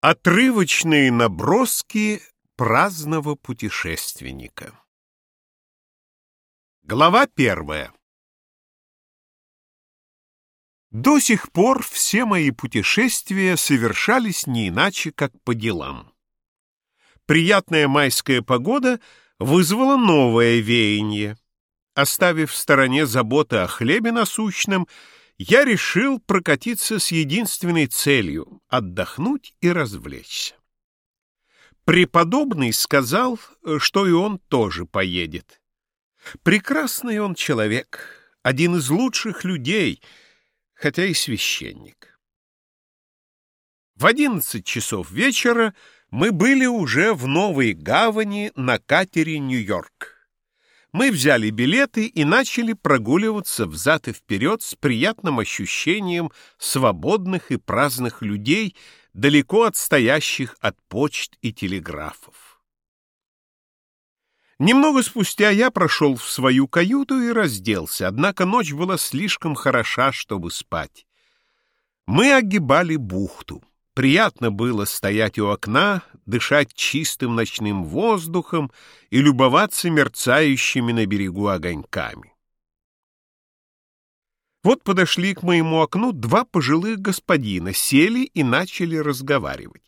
Отрывочные наброски праздного путешественника Глава первая До сих пор все мои путешествия совершались не иначе, как по делам. Приятная майская погода вызвала новое веяние. Оставив в стороне заботы о хлебе насущном, я решил прокатиться с единственной целью — отдохнуть и развлечься. Преподобный сказал, что и он тоже поедет. Прекрасный он человек, один из лучших людей, хотя и священник. В одиннадцать часов вечера мы были уже в Новой Гавани на катере «Нью-Йорк» мы взяли билеты и начали прогуливаться взад и вперед с приятным ощущением свободных и праздных людей, далеко отстоящих от почт и телеграфов. Немного спустя я прошел в свою каюту и разделся, однако ночь была слишком хороша, чтобы спать. Мы огибали бухту. Приятно было стоять у окна, дышать чистым ночным воздухом и любоваться мерцающими на берегу огоньками. Вот подошли к моему окну два пожилых господина, сели и начали разговаривать.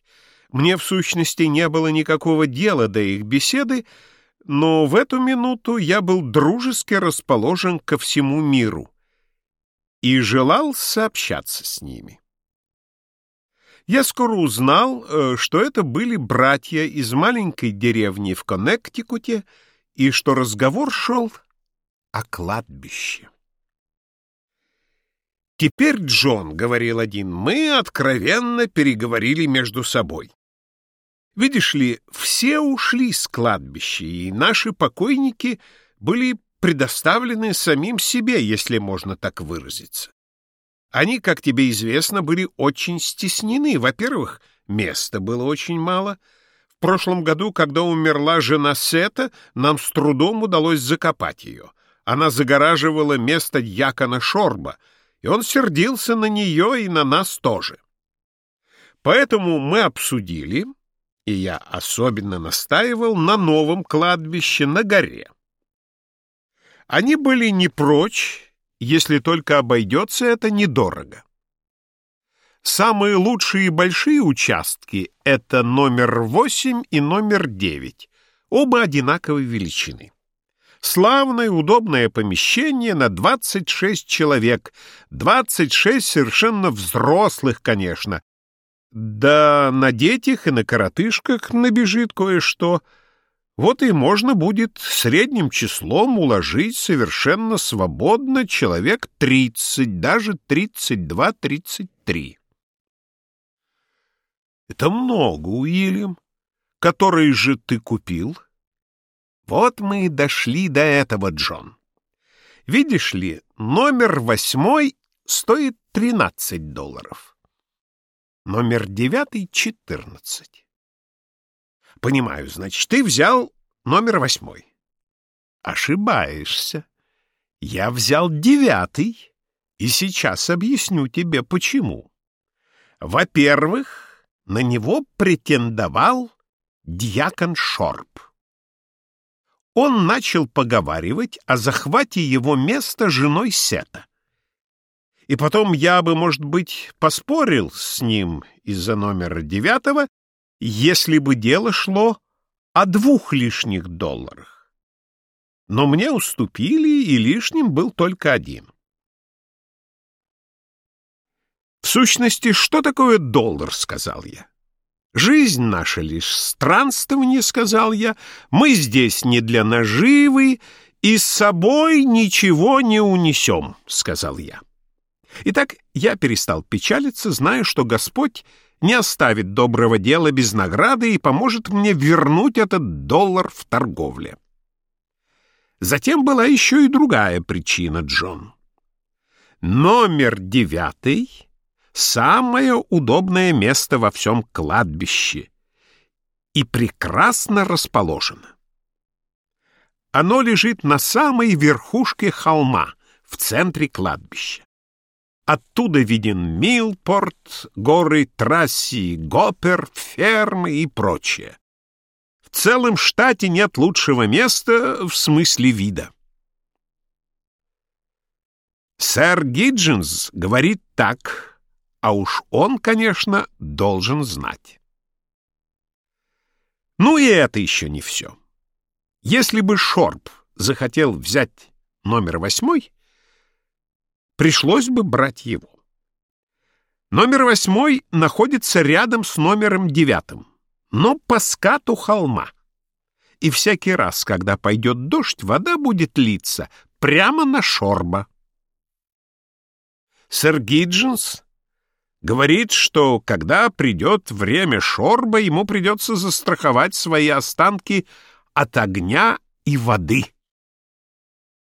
Мне, в сущности, не было никакого дела до их беседы, но в эту минуту я был дружески расположен ко всему миру и желал сообщаться с ними. Я скоро узнал, э, что это были братья из маленькой деревни в Коннектикуте и что разговор шел о кладбище. «Теперь, Джон, — говорил один, — мы откровенно переговорили между собой. Видишь ли, все ушли с кладбища, и наши покойники были предоставлены самим себе, если можно так выразиться. Они, как тебе известно, были очень стеснены. Во-первых, места было очень мало. В прошлом году, когда умерла жена Сета, нам с трудом удалось закопать ее. Она загораживала место дьякона Шорба, и он сердился на нее и на нас тоже. Поэтому мы обсудили, и я особенно настаивал, на новом кладбище на горе. Они были не прочь если только обойдется это недорого. Самые лучшие и большие участки — это номер 8 и номер 9, оба одинаковой величины. Славное, удобное помещение на 26 человек, 26 совершенно взрослых, конечно. Да на детях и на коротышках набежит кое-что — вот и можно будет средним числом уложить совершенно свободно человек 30, даже 32-33. Это много, Уильям. Который же ты купил? Вот мы и дошли до этого, Джон. Видишь ли, номер восьмой стоит 13 долларов. Номер девятый — 14. Понимаю, значит, ты взял номер восьмой. Ошибаешься. Я взял девятый, и сейчас объясню тебе, почему. Во-первых, на него претендовал дьякон Шорб. Он начал поговаривать о захвате его места женой Сета. И потом я бы, может быть, поспорил с ним из-за номера девятого, если бы дело шло о двух лишних долларах. Но мне уступили, и лишним был только один. В сущности, что такое доллар, сказал я. Жизнь наша лишь странствование, сказал я. Мы здесь не для наживы, и с собой ничего не унесем, сказал я. Итак, я перестал печалиться, зная, что Господь не оставит доброго дела без награды и поможет мне вернуть этот доллар в торговле. Затем была еще и другая причина, Джон. Номер девятый — самое удобное место во всем кладбище и прекрасно расположено. Оно лежит на самой верхушке холма, в центре кладбища. Оттуда виден Милпорт, горы Трасси, Гопер, фермы и прочее. В целом штате нет лучшего места в смысле вида. Сэр Гиджинс говорит так, а уж он, конечно, должен знать. Ну и это еще не все. Если бы Шорп захотел взять номер восьмой, пришлось бы брать его. Номер восьмой находится рядом с номером девятым но по скату холма. И всякий раз, когда пойдет дождь, вода будет литься прямо на шорба. Сэр Гиджинс говорит, что когда придет время шорба, ему придется застраховать свои останки от огня и воды.